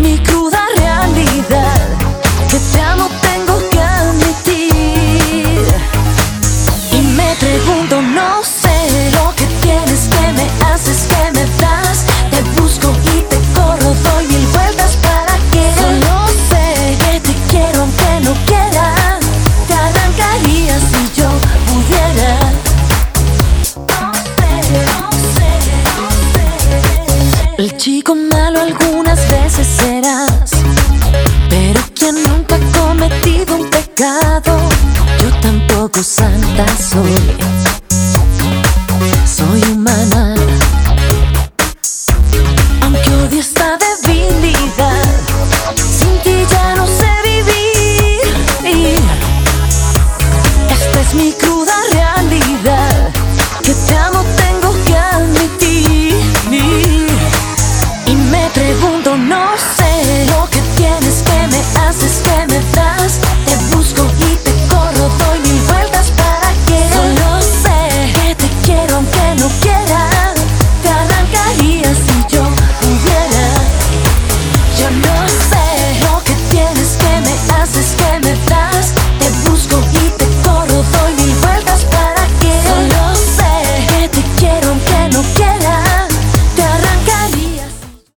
me algunas veces serás, pero quien nunca ha cometido un pecado, yo tampoco santa soy.